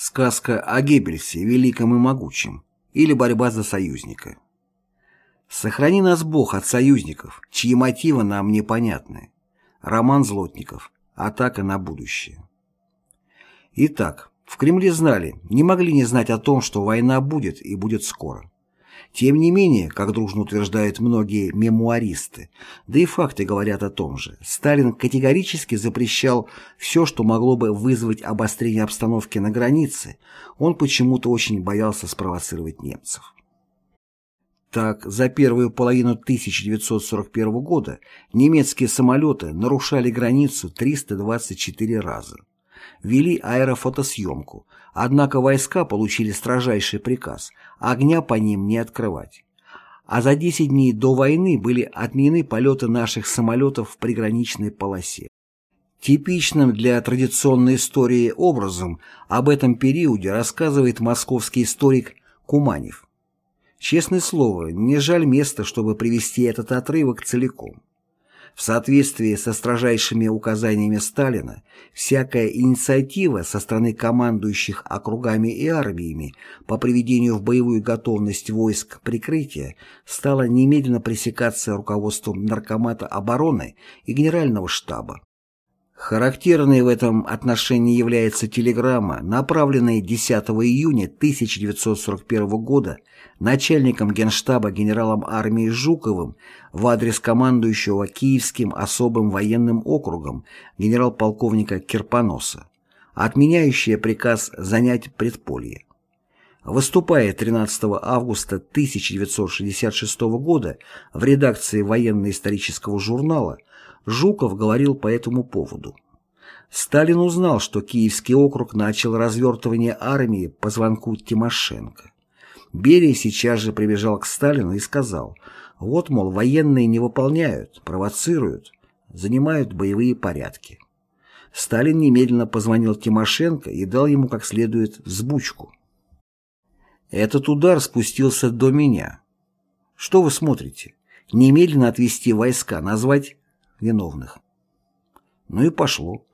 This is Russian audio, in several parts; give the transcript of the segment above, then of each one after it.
Сказка о Геббельсе, великом и могучем, или борьба за союзника. Сохрани нас Бог от союзников, чьи мотивы нам непонятны. Роман Злотников. Атака на будущее. Итак, в Кремле знали, не могли не знать о том, что война будет и будет скоро. Тем не менее, как дружно утверждают многие мемуаристы, да и факты говорят о том же, Сталин категорически запрещал все, что могло бы вызвать обострение обстановки на границе, он почему-то очень боялся спровоцировать немцев. Так, за первую половину 1941 года немецкие самолеты нарушали границу 324 раза. Вели аэрофотосъемку, однако войска получили строжайший приказ огня по ним не открывать. А за 10 дней до войны были отменены полеты наших самолетов в приграничной полосе. Типичным для традиционной истории образом об этом периоде рассказывает московский историк Куманев. Честное слово, не жаль места, чтобы привести этот отрывок целиком. В соответствии со строжайшими указаниями Сталина, всякая инициатива со стороны командующих округами и армиями по приведению в боевую готовность войск прикрытия стала немедленно пресекаться руководством Наркомата обороны и Генерального штаба. Характерной в этом отношении является телеграмма, направленная 10 июня 1941 года начальником генштаба генералом армии Жуковым в адрес командующего Киевским особым военным округом генерал-полковника Кирпоноса, отменяющая приказ занять предполье. Выступая 13 августа 1966 года в редакции военно-исторического журнала, Жуков говорил по этому поводу. Сталин узнал, что Киевский округ начал развертывание армии по звонку Тимошенко. Берия сейчас же прибежал к Сталину и сказал, вот, мол, военные не выполняют, провоцируют, занимают боевые порядки. Сталин немедленно позвонил Тимошенко и дал ему как следует взбучку. Этот удар спустился до меня. Что вы смотрите? Немедленно отвести войска, назвать виновных. Ну и пошло.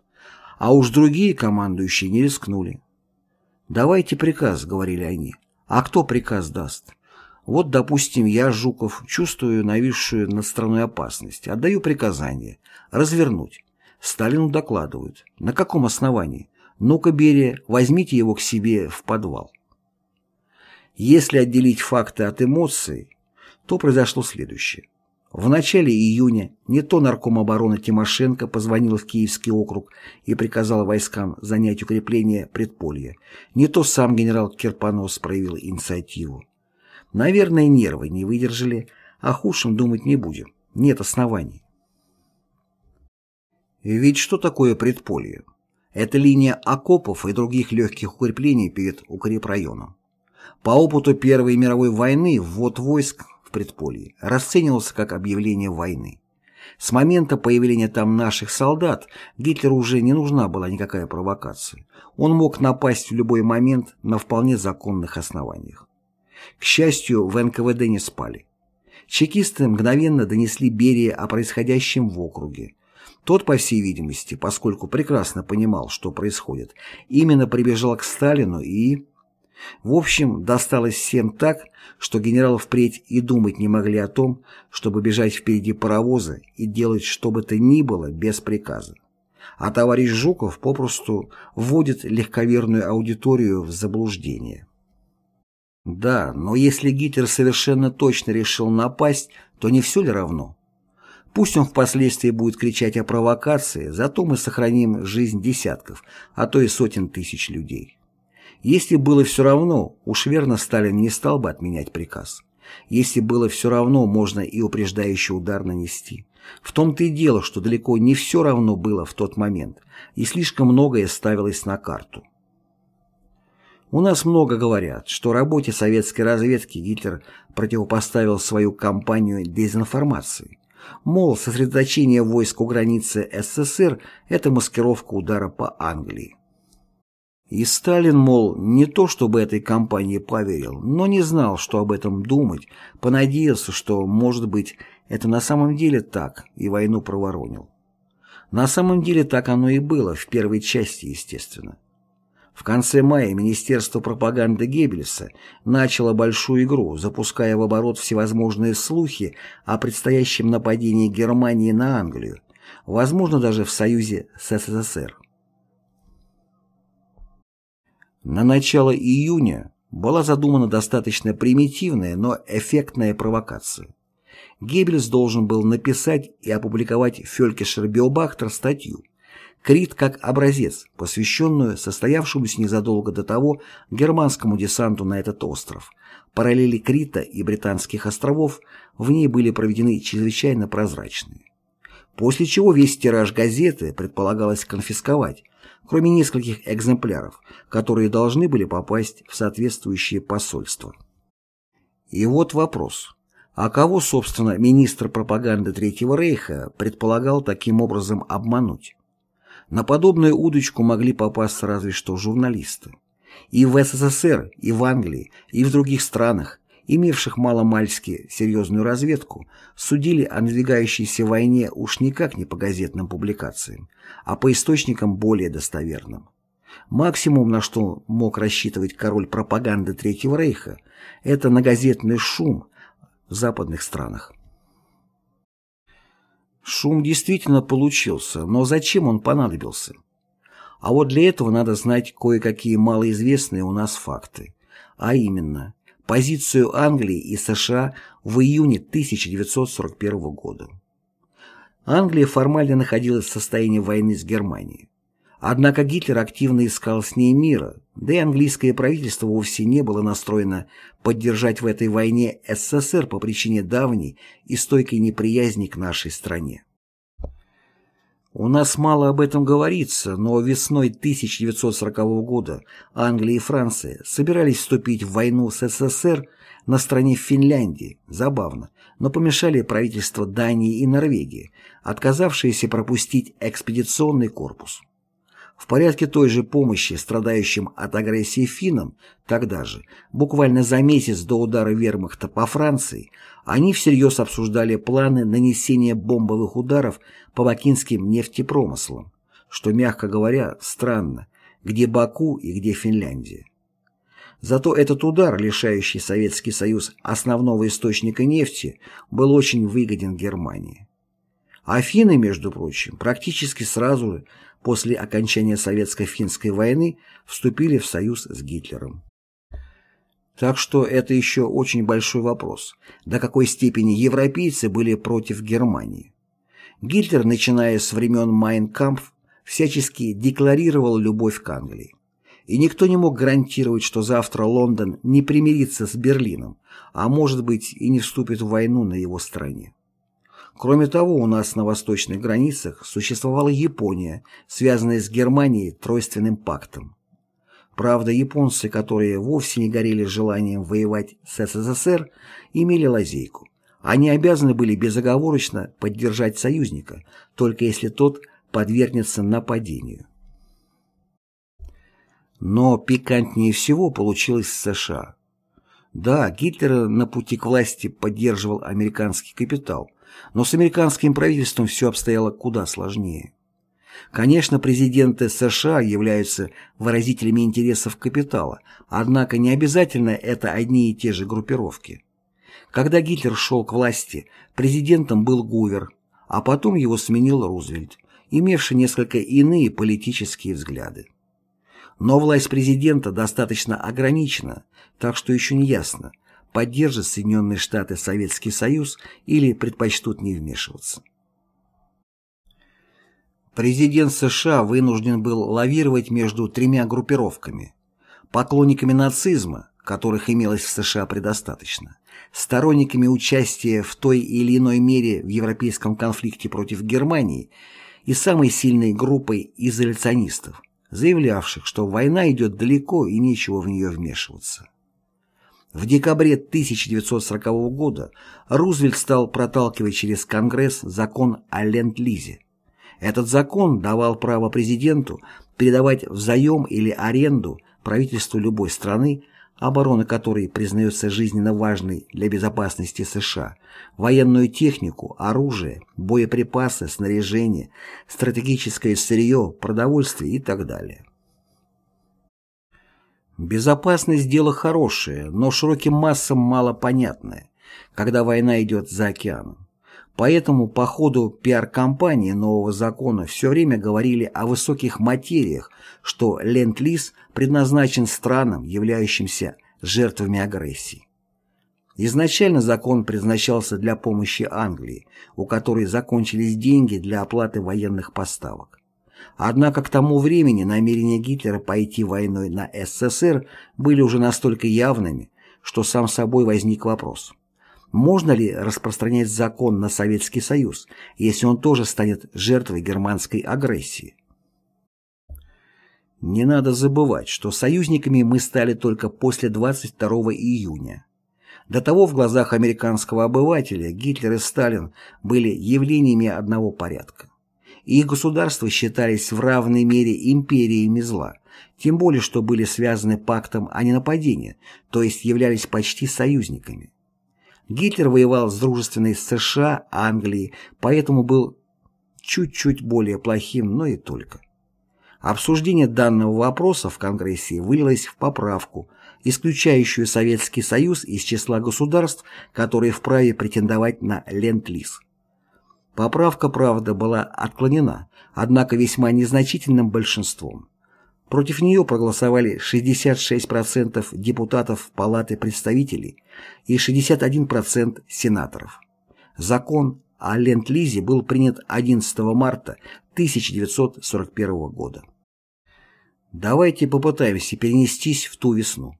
А уж другие командующие не рискнули. «Давайте приказ», — говорили они. «А кто приказ даст?» Вот, допустим, я, Жуков, чувствую нависшую над страной опасность, отдаю приказание развернуть. Сталину докладывают. На каком основании? Ну-ка, Берия, возьмите его к себе в подвал. Если отделить факты от эмоций, то произошло следующее. В начале июня не то нарком обороны Тимошенко позвонил в Киевский округ и приказал войскам занять укрепление предполья, не то сам генерал Кирпонос проявил инициативу. Наверное, нервы не выдержали, о худшем думать не будем, нет оснований. Ведь что такое предполье? Это линия окопов и других легких укреплений перед укрепрайоном. По опыту Первой мировой войны ввод войск предполье расценивался как объявление войны. С момента появления там наших солдат Гитлеру уже не нужна была никакая провокация. Он мог напасть в любой момент на вполне законных основаниях. К счастью, в НКВД не спали. Чекисты мгновенно донесли Берии о происходящем в округе. Тот, по всей видимости, поскольку прекрасно понимал, что происходит, именно прибежал к Сталину и в общем, досталось всем так, что генералы впредь и думать не могли о том, чтобы бежать впереди паровоза и делать что бы то ни было без приказа. А товарищ Жуков попросту вводит легковерную аудиторию в заблуждение. Да, но если Гитлер совершенно точно решил напасть, то не все ли равно? Пусть он впоследствии будет кричать о провокации, зато мы сохраним жизнь десятков, а то и сотен тысяч людей. Если было все равно, уж верно Сталин не стал бы отменять приказ. Если было все равно, можно и упреждающий удар нанести. В том-то и дело, что далеко не все равно было в тот момент, и слишком многое ставилось на карту. У нас много говорят, что работе советской разведки Гитлер противопоставил свою кампанию дезинформации. Мол, сосредоточение войск у границы СССР – это маскировка удара по Англии. И Сталин, мол, не то чтобы этой кампании поверил, но не знал, что об этом думать, понадеялся, что, может быть, это на самом деле так, и войну проворонил. На самом деле так оно и было, в первой части, естественно. В конце мая Министерство пропаганды Геббельса начало большую игру, запуская в оборот всевозможные слухи о предстоящем нападении Германии на Англию, возможно даже в союзе с СССР. На начало июня была задумана достаточно примитивная, но эффектная провокация. Геббельс должен был написать и опубликовать Фелькишер Биобахтер статью Крит как образец, посвященную состоявшемуся незадолго до того германскому десанту на этот остров. Параллели Крита и Британских островов в ней были проведены чрезвычайно прозрачные. После чего весь тираж газеты предполагалось конфисковать, кроме нескольких экземпляров, которые должны были попасть в соответствующие посольства. И вот вопрос. А кого, собственно, министр пропаганды Третьего Рейха предполагал таким образом обмануть? На подобную удочку могли попасться разве что журналисты. И в СССР, и в Англии, и в других странах, имевших маломальски серьезную разведку, судили о надвигающейся войне уж никак не по газетным публикациям, а по источникам более достоверным. Максимум, на что мог рассчитывать король пропаганды Третьего Рейха, это на газетный шум в западных странах. Шум действительно получился, но зачем он понадобился? А вот для этого надо знать кое-какие малоизвестные у нас факты. А именно, позицию Англии и США в июне 1941 года. Англия формально находилась в состоянии войны с Германией. Однако Гитлер активно искал с ней мира, да и английское правительство вовсе не было настроено поддержать в этой войне СССР по причине давней и стойкой неприязни к нашей стране. У нас мало об этом говорится, но весной 1940 года Англия и Франция собирались вступить в войну с СССР на стороне Финляндии, забавно, но помешали правительства Дании и Норвегии, отказавшиеся пропустить экспедиционный корпус. В порядке той же помощи страдающим от агрессии финнам тогда же, буквально за месяц до удара вермахта по Франции, они всерьез обсуждали планы нанесения бомбовых ударов по бакинским нефтепромыслам, что, мягко говоря, странно, где Баку и где Финляндия. Зато этот удар, лишающий Советский Союз основного источника нефти, был очень выгоден Германии. Афины, между прочим, практически сразу после окончания Советско-финской войны вступили в союз с Гитлером. Так что это еще очень большой вопрос, до какой степени европейцы были против Германии. Гитлер, начиная с времен Майнкампф, всячески декларировал любовь к Англии. И никто не мог гарантировать, что завтра Лондон не примирится с Берлином, а может быть и не вступит в войну на его стороне. Кроме того, у нас на восточных границах существовала Япония, связанная с Германией тройственным пактом. Правда, японцы, которые вовсе не горели желанием воевать с СССР, имели лазейку. Они обязаны были безоговорочно поддержать союзника, только если тот подвергнется нападению. Но пикантнее всего получилось с США. Да, Гитлер на пути к власти поддерживал американский капитал, но с американским правительством все обстояло куда сложнее. Конечно, президенты США являются выразителями интересов капитала, однако не обязательно это одни и те же группировки. Когда Гитлер шел к власти, президентом был Гувер, а потом его сменил Рузвельт, имевший несколько иные политические взгляды. Но власть президента достаточно ограничена, так что еще не ясно, поддержат Соединенные Штаты Советский Союз или предпочтут не вмешиваться. Президент США вынужден был лавировать между тремя группировками. Поклонниками нацизма, которых имелось в США предостаточно, сторонниками участия в той или иной мере в европейском конфликте против Германии и самой сильной группой изоляционистов, заявлявших, что война идет далеко и нечего в нее вмешиваться. В декабре 1940 года Рузвельт стал проталкивать через Конгресс закон о Ленд-Лизе. Этот закон давал право президенту передавать взаем или аренду правительству любой страны, оборона которой признается жизненно важной для безопасности США, военную технику, оружие, боеприпасы, снаряжение, стратегическое сырье, продовольствие и так далее. Безопасность – дело хорошее, но широким массам мало понятное, когда война идет за океаном. Поэтому по ходу пиар-компании нового закона все время говорили о высоких материях, что Ленд-Лиз предназначен странам, являющимся жертвами агрессии. Изначально закон предназначался для помощи Англии, у которой закончились деньги для оплаты военных поставок. Однако к тому времени намерения Гитлера пойти войной на СССР были уже настолько явными, что сам собой возник вопрос – можно ли распространять закон на Советский Союз, если он тоже станет жертвой германской агрессии? Не надо забывать, что союзниками мы стали только после 22 июня. До того в глазах американского обывателя Гитлер и Сталин были явлениями одного порядка. И государства считались в равной мере империями зла, тем более что были связаны пактом о ненападении, то есть являлись почти союзниками. Гитлер воевал с дружественной США, Англией, поэтому был чуть-чуть более плохим, но и только. Обсуждение данного вопроса в Конгрессе вылилось в поправку, исключающую Советский Союз из числа государств, которые вправе претендовать на Ленд-Лиз. Поправка, правда, была отклонена, однако весьма незначительным большинством. Против нее проголосовали 66% депутатов Палаты представителей и 61% сенаторов. Закон о Ленд-Лизе был принят 11 марта 1941 года. Давайте попытаемся перенестись в ту весну.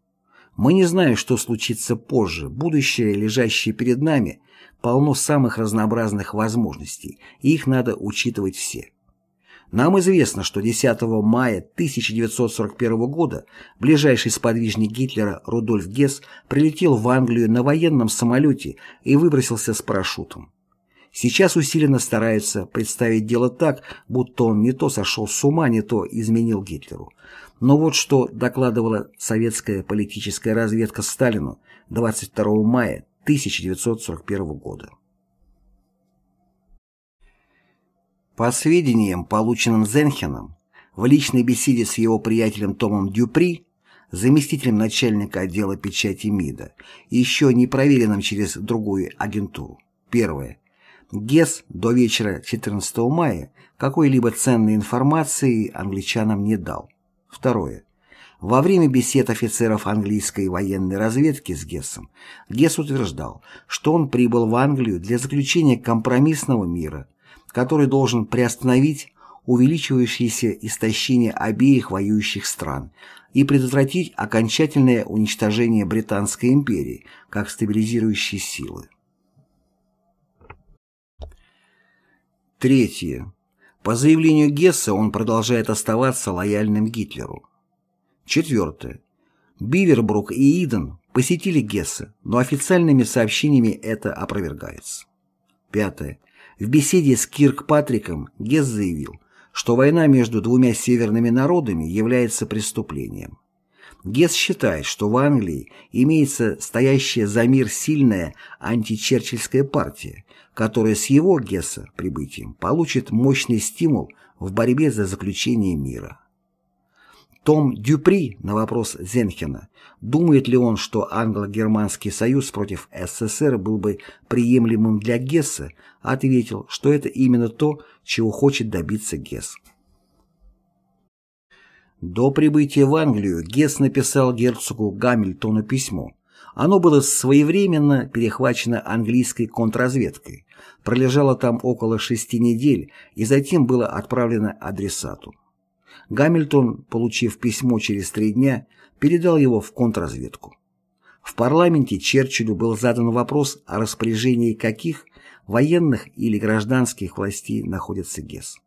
Мы не знаем, что случится позже. Будущее, лежащее перед нами, полно самых разнообразных возможностей, и их надо учитывать все. Нам известно, что 10 мая 1941 года ближайший сподвижник Гитлера Рудольф Гесс прилетел в Англию на военном самолете и выбросился с парашютом. Сейчас усиленно стараются представить дело так, будто он не то сошел с ума, не то изменил Гитлеру. Но вот что докладывала советская политическая разведка Сталину 22 мая 1941 года. По сведениям, полученным Зенхеном, в личной беседе с его приятелем Томом Дюпри, заместителем начальника отдела печати МИДа, еще не проверенным через другую агентуру. Первое. ГЕС до вечера 14 мая какой-либо ценной информации англичанам не дал. Второе. Во время бесед офицеров английской военной разведки с Гессом, Гесс утверждал, что он прибыл в Англию для заключения компромиссного мира который должен приостановить увеличивающееся истощение обеих воюющих стран и предотвратить окончательное уничтожение Британской империи как стабилизирующей силы. Третье. По заявлению Гесса он продолжает оставаться лояльным Гитлеру. Четвертое. Бивербрук и Иден посетили Гесса, но официальными сообщениями это опровергается. Пятое. В беседе с Киркпатриком Гесс заявил, что война между двумя северными народами является преступлением. Гесс считает, что в Англии имеется стоящая за мир сильная античерчильская партия, которая с его, Гесса, прибытием получит мощный стимул в борьбе за заключение мира. Том Дюпри на вопрос Зенхена, думает ли он, что англо-германский союз против СССР был бы приемлемым для Гесса, ответил, что это именно то, чего хочет добиться Гесс. До прибытия в Англию Гесс написал герцогу Гамильтону письмо. Оно было своевременно перехвачено английской контрразведкой, пролежало там около шести недель и затем было отправлено адресату. Гамильтон, получив письмо через три дня, передал его в контрразведку. В парламенте Черчиллю был задан вопрос о распоряжении каких военных или гражданских властей находится Гесс.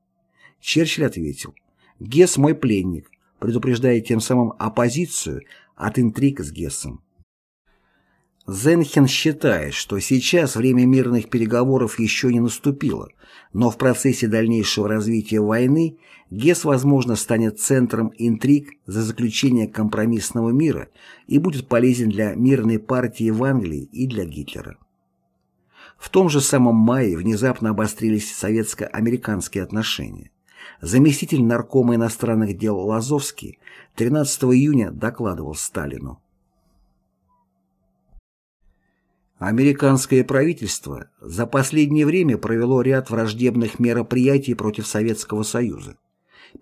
Черчилль ответил, «Гесс мой пленник», предупреждая тем самым оппозицию от интриг с Гессом. Зенхен считает, что сейчас время мирных переговоров еще не наступило, но в процессе дальнейшего развития войны Гесс, возможно, станет центром интриг за заключение компромиссного мира и будет полезен для мирной партии в Англии и для Гитлера. В том же самом мае внезапно обострились советско-американские отношения. заместитель наркома иностранных дел Лазовский 13 июня докладывал Сталину. Американское правительство за последнее время провело ряд враждебных мероприятий против Советского Союза.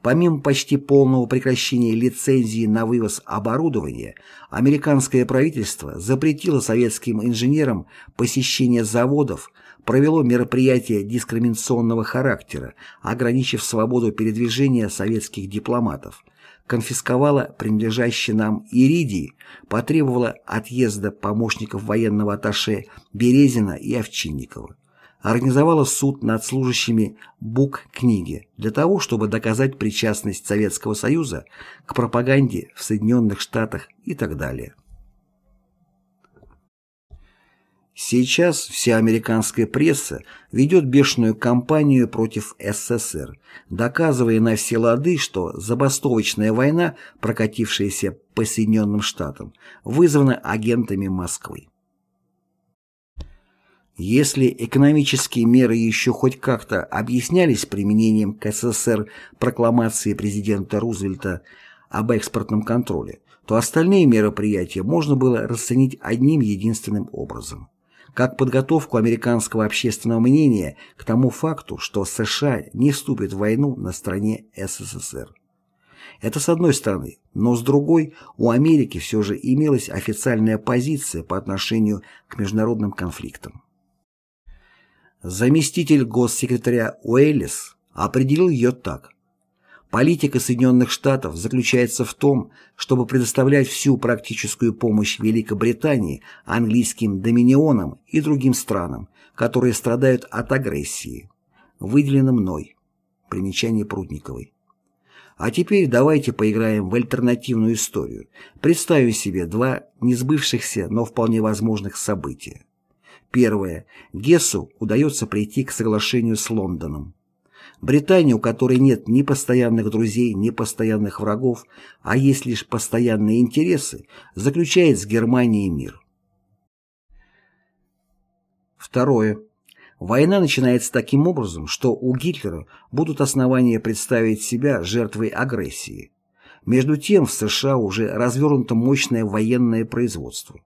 Помимо почти полного прекращения лицензии на вывоз оборудования, американское правительство запретило советским инженерам посещение заводов, провело мероприятия дискриминационного характера, ограничив свободу передвижения советских дипломатов, конфисковала принадлежащий нам иридий, потребовала отъезда помощников военного атташе Березина и Овчинникова, организовала суд над служащими БУК-книги для того, чтобы доказать причастность Советского Союза к пропаганде в Соединенных Штатах и так далее. Сейчас вся американская пресса ведет бешеную кампанию против СССР, доказывая на все лады, что забастовочная война, прокатившаяся по Соединенным Штатам, вызвана агентами Москвы. Если экономические меры еще хоть как-то объяснялись применением к СССР прокламации президента Рузвельта об экспортном контроле, то остальные мероприятия можно было расценить одним единственным образом – как подготовку американского общественного мнения к тому факту, что США не вступят в войну на стороне СССР. Это с одной стороны, но с другой у Америки все же имелась официальная позиция по отношению к международным конфликтам. Заместитель госсекретаря Уэллис определил ее так. Политика Соединенных Штатов заключается в том, чтобы предоставлять всю практическую помощь Великобритании, английским доминионам и другим странам, которые страдают от агрессии. Выделено мной. Примечание Прудниковой. А теперь давайте поиграем в альтернативную историю. Представим себе два несбывшихся, но вполне возможных события. Первое. Гессу удается прийти к соглашению с Лондоном. Британия, у которой нет ни постоянных друзей, ни постоянных врагов, а есть лишь постоянные интересы, заключает с Германией мир. Второе. Война начинается таким образом, что у Гитлера будут основания представить себя жертвой агрессии. Между тем в США уже развернуто мощное военное производство.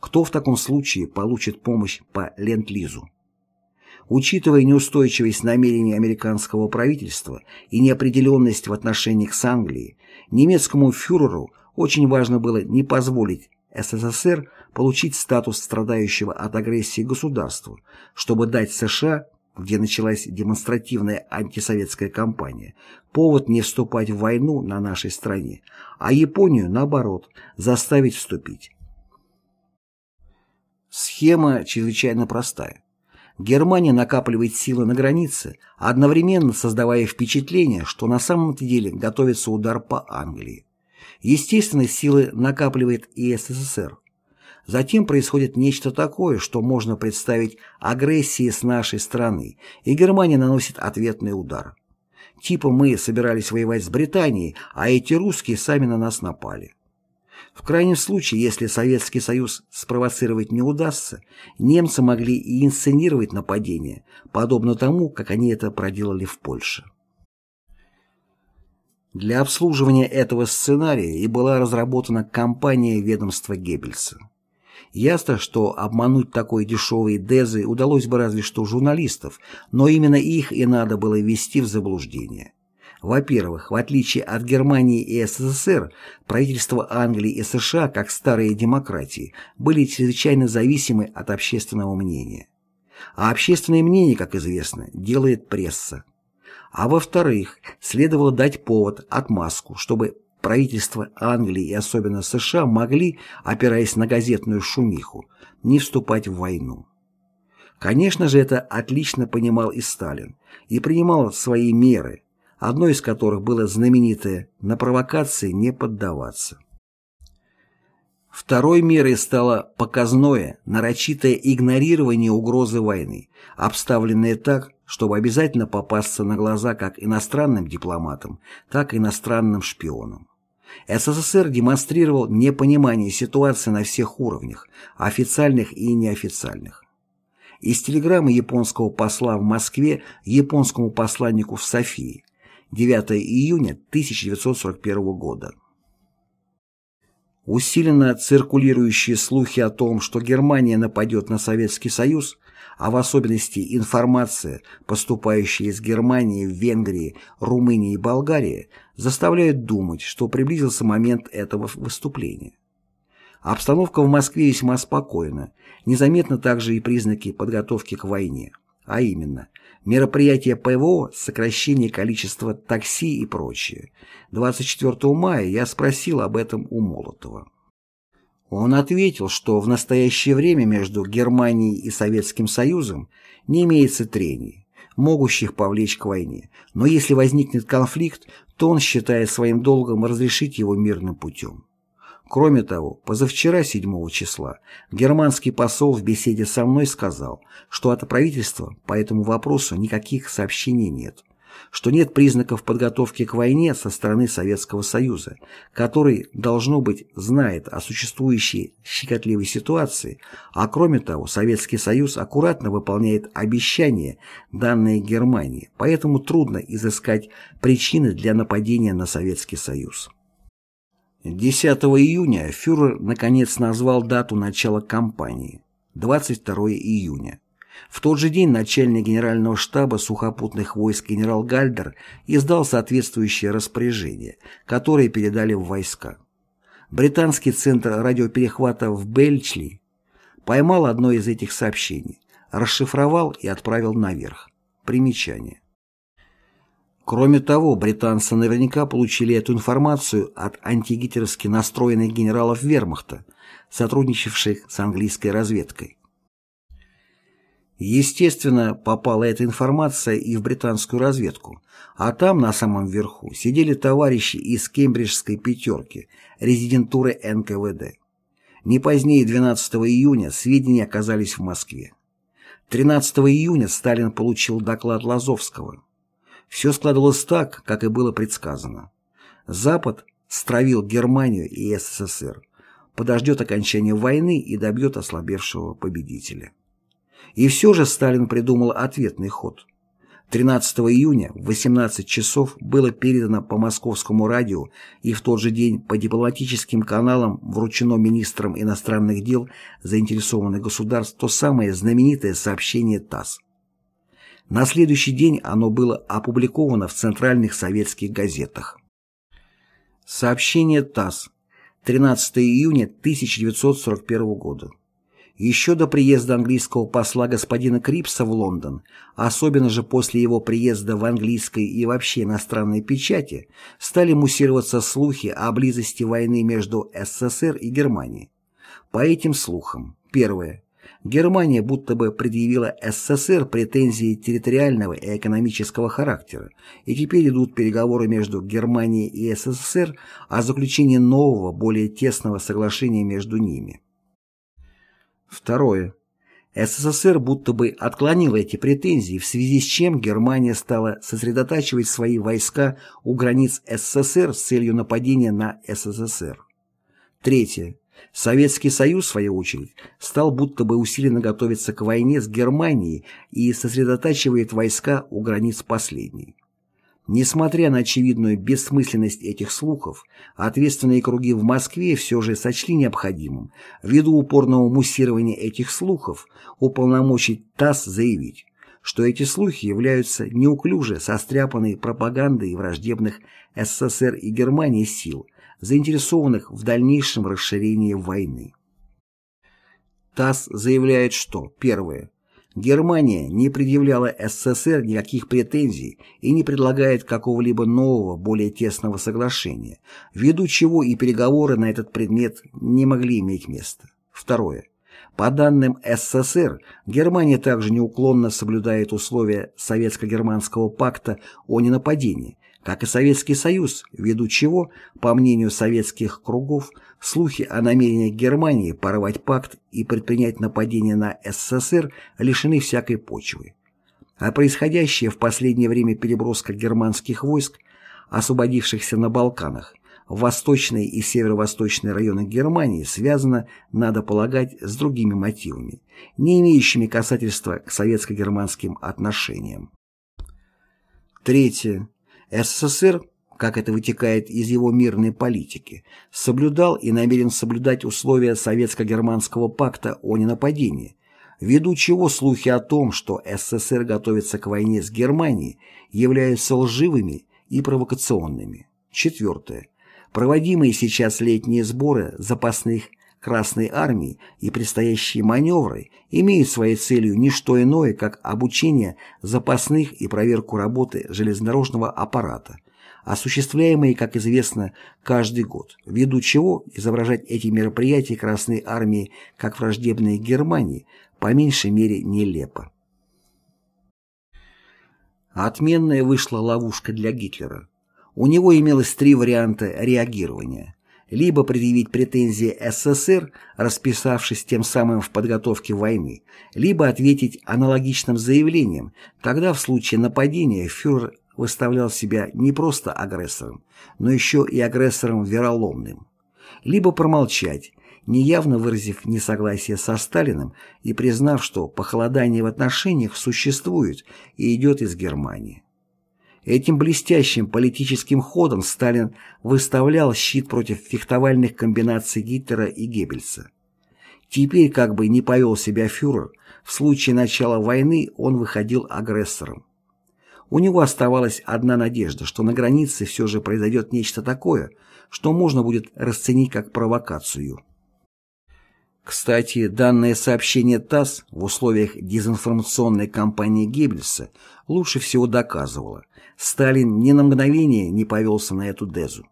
Кто в таком случае получит помощь по Ленд-Лизу? Учитывая неустойчивость намерений американского правительства и неопределенность в отношениях с Англией, немецкому фюреру очень важно было не позволить СССР получить статус страдающего от агрессии государства, чтобы дать США, где началась демонстративная антисоветская кампания, повод не вступать в войну на нашей стране, а Японию, наоборот, заставить вступить. Схема чрезвычайно простая. Германия накапливает силы на границе, одновременно создавая впечатление, что на самом-то деле готовится удар по Англии. Естественно, силы накапливает и СССР. Затем происходит нечто такое, что можно представить агрессией с нашей стороны, и Германия наносит ответный удар. Типа мы собирались воевать с Британией, а эти русские сами на нас напали. В крайнем случае, если Советский Союз спровоцировать не удастся, немцы могли и инсценировать нападение, подобно тому, как они это проделали в Польше. Для обслуживания этого сценария и была разработана кампания ведомства Геббельса. Ясно, что обмануть такой дешевой дезы удалось бы разве что журналистов, но именно их и надо было ввести в заблуждение. Во-первых, в отличие от Германии и СССР, правительства Англии и США, как старые демократии, были чрезвычайно зависимы от общественного мнения. А общественное мнение, как известно, делает пресса. А во-вторых, следовало дать повод, отмазку, чтобы правительства Англии и особенно США могли, опираясь на газетную шумиху, не вступать в войну. Конечно же, это отлично понимал и Сталин, и принимал свои меры, одной из которых было знаменитое «на провокации не поддаваться». Второй мерой стало показное, нарочитое игнорирование угрозы войны, обставленное так, чтобы обязательно попасться на глаза как иностранным дипломатам, так и иностранным шпионам. СССР демонстрировал непонимание ситуации на всех уровнях, официальных и неофициальных. Из телеграммы японского посла в Москве японскому посланнику в Софии 9 июня 1941 года. Усиленно циркулирующие слухи о том, что Германия нападет на Советский Союз, а в особенности информация, поступающая из Германии Венгрии, Румынии и Болгарии, заставляют думать, что приблизился момент этого выступления. Обстановка в Москве весьма спокойна, незаметно также и признаки подготовки к войне, а именно мероприятия ПВО, сокращение количества такси и прочее. 24 мая я спросил об этом у Молотова. Он ответил, что в настоящее время между Германией и Советским Союзом не имеется трений, могущих повлечь к войне, но если возникнет конфликт, то он считает своим долгом разрешить его мирным путем. Кроме того, позавчера, 7 числа, германский посол в беседе со мной сказал, что от правительства по этому вопросу никаких сообщений нет, что нет признаков подготовки к войне со стороны Советского Союза, который, должно быть, знает о существующей щекотливой ситуации, а кроме того, Советский Союз аккуратно выполняет обещания, данные Германии, поэтому трудно изыскать причины для нападения на Советский Союз. 10 июня фюрер наконец назвал дату начала кампании – 22 июня. В тот же день начальник генерального штаба сухопутных войск генерал Гальдер издал соответствующее распоряжение, которое передали в войска. Британский центр радиоперехвата в Бельчли поймал одно из этих сообщений, расшифровал и отправил наверх. Примечание. Кроме того, британцы наверняка получили эту информацию от антигитлеровски настроенных генералов вермахта, сотрудничавших с английской разведкой. Естественно, попала эта информация и в британскую разведку, а там, на самом верху, сидели товарищи из кембриджской пятерки, резидентуры НКВД. Не позднее 12 июня сведения оказались в Москве. 13 июня Сталин получил доклад Лазовского. Все складывалось так, как и было предсказано. Запад стравил Германию и СССР, подождет окончания войны и добьет ослабевшего победителя. И все же Сталин придумал ответный ход. 13 июня в 18 часов было передано по московскому радио и в тот же день по дипломатическим каналам вручено министрам иностранных дел заинтересованных государств то самое знаменитое сообщение ТАСС. На следующий день оно было опубликовано в центральных советских газетах. Сообщение ТАСС. 13 июня 1941 года. Еще до приезда английского посла господина Крипса в Лондон, особенно же после его приезда в английской и вообще иностранной печати, стали муссироваться слухи о близости войны между СССР и Германией. По этим слухам, первое, Германия будто бы предъявила СССР претензии территориального и экономического характера, и теперь идут переговоры между Германией и СССР о заключении нового, более тесного соглашения между ними. Второе. СССР будто бы отклонила эти претензии, в связи с чем Германия стала сосредотачивать свои войска у границ СССР с целью нападения на СССР. Третье. Советский Союз, в свою очередь, стал будто бы усиленно готовиться к войне с Германией и сосредотачивает войска у границ последней. Несмотря на очевидную бессмысленность этих слухов, ответственные круги в Москве все же сочли необходимым, ввиду упорного муссирования этих слухов, уполномочить ТАСС заявить, что эти слухи являются неуклюже состряпанной пропагандой враждебных СССР и Германии сил, заинтересованных в дальнейшем расширении войны. ТАСС заявляет, что, первое, Германия не предъявляла СССР никаких претензий и не предлагает какого-либо нового, более тесного соглашения, ввиду чего и переговоры на этот предмет не могли иметь места. Второе. По данным СССР, Германия также неуклонно соблюдает условия Советско-германского пакта о ненападении, как и Советский Союз, ввиду чего, по мнению советских кругов, слухи о намерениях Германии порвать пакт и предпринять нападение на СССР лишены всякой почвы. А происходящее в последнее время переброска германских войск, освободившихся на Балканах, в восточные и северо-восточные районы Германии связано, надо полагать, с другими мотивами, не имеющими касательства к советско-германским отношениям. Третье. СССР, как это вытекает из его мирной политики, соблюдал и намерен соблюдать условия Советско-германского пакта о ненападении, ввиду чего слухи о том, что СССР готовится к войне с Германией, являются лживыми и провокационными. Четвертое. Проводимые сейчас летние сборы запасных Красной Армии и предстоящие маневры имеют своей целью не что иное, как обучение запасных и проверку работы железнодорожного аппарата, осуществляемые, как известно, каждый год, ввиду чего изображать эти мероприятия Красной Армии как враждебные Германии по меньшей мере нелепо. Отменная вышла ловушка для Гитлера. У него имелось три варианта реагирования либо предъявить претензии СССР, расписавшись тем самым в подготовке войны, либо ответить аналогичным заявлением, тогда в случае нападения фюрер выставлял себя не просто агрессором, но еще и агрессором вероломным, либо промолчать, неявно выразив несогласие со Сталиным и признав, что похолодание в отношениях существует и идет из Германии. Этим блестящим политическим ходом Сталин выставлял щит против фехтовальных комбинаций Гитлера и Геббельса. Теперь, как бы не повел себя фюрер, в случае начала войны он выходил агрессором. У него оставалась одна надежда, что на границе все же произойдет нечто такое, что можно будет расценить как провокацию. Кстати, данное сообщение ТАСС в условиях дезинформационной кампании Геббельса лучше всего доказывало, Сталин ни на мгновение не повелся на эту дезу.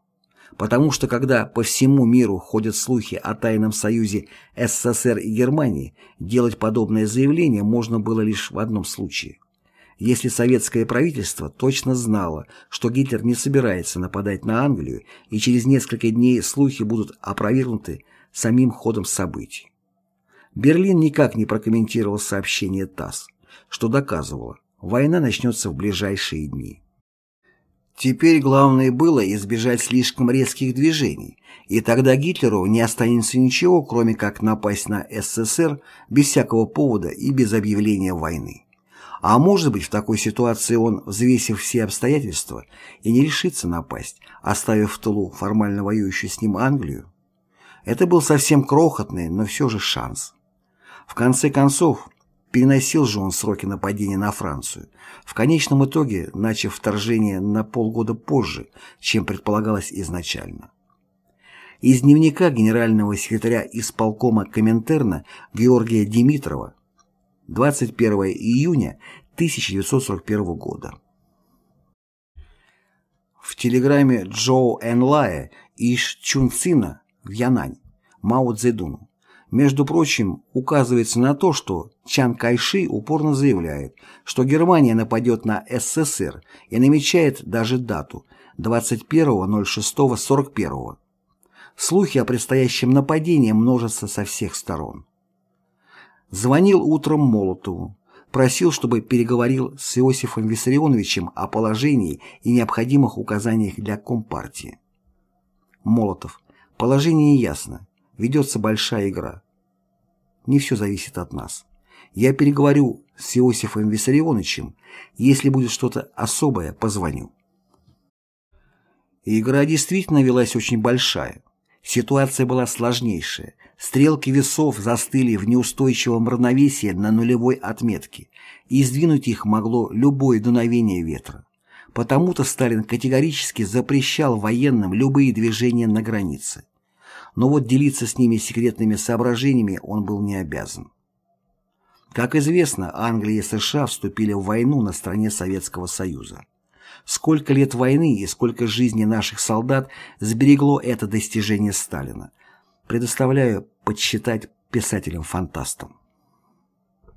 Потому что когда по всему миру ходят слухи о тайном союзе СССР и Германии, делать подобное заявление можно было лишь в одном случае. Если советское правительство точно знало, что Гитлер не собирается нападать на Англию, и через несколько дней слухи будут опровергнуты самим ходом событий. Берлин никак не прокомментировал сообщение ТАСС, что доказывало, война начнется в ближайшие дни. Теперь главное было избежать слишком резких движений, и тогда Гитлеру не останется ничего, кроме как напасть на СССР без всякого повода и без объявления войны. А может быть, в такой ситуации он, взвесив все обстоятельства, и не решится напасть, оставив в тылу формально воюющую с ним Англию? Это был совсем крохотный, но все же шанс. В конце концов, переносил же он сроки нападения на Францию, в конечном итоге начав вторжение на полгода позже, чем предполагалось изначально. Из дневника генерального секретаря исполкома Коминтерна Георгия Димитрова 21 июня 1941 года. В телеграмме Джоу Энлая из Чунцина в Янань Мао Цзэдуну. Между прочим, указывается на то, что Чан Кайши упорно заявляет, что Германия нападет на СССР и намечает даже дату 21.06.41. Слухи о предстоящем нападении множатся со всех сторон. Звонил утром Молотову, просил, чтобы переговорил с Иосифом Виссарионовичем о положении и необходимых указаниях для Компартии. Молотов. Положение ясно. Ведется большая игра. Не все зависит от нас. Я переговорю с Иосифом Виссарионовичем. Если будет что-то особое, позвоню. Игра действительно велась очень большая. Ситуация была сложнейшая. Стрелки весов застыли в неустойчивом равновесии на нулевой отметке, и сдвинуть их могло любое дуновение ветра. Потому-то Сталин категорически запрещал военным любые движения на границе. Но вот делиться с ними секретными соображениями он был не обязан. Как известно, Англия и США вступили в войну на стороне Советского Союза. Сколько лет войны и сколько жизней наших солдат сберегло это достижение Сталина, предоставляю подсчитать писателям-фантастам.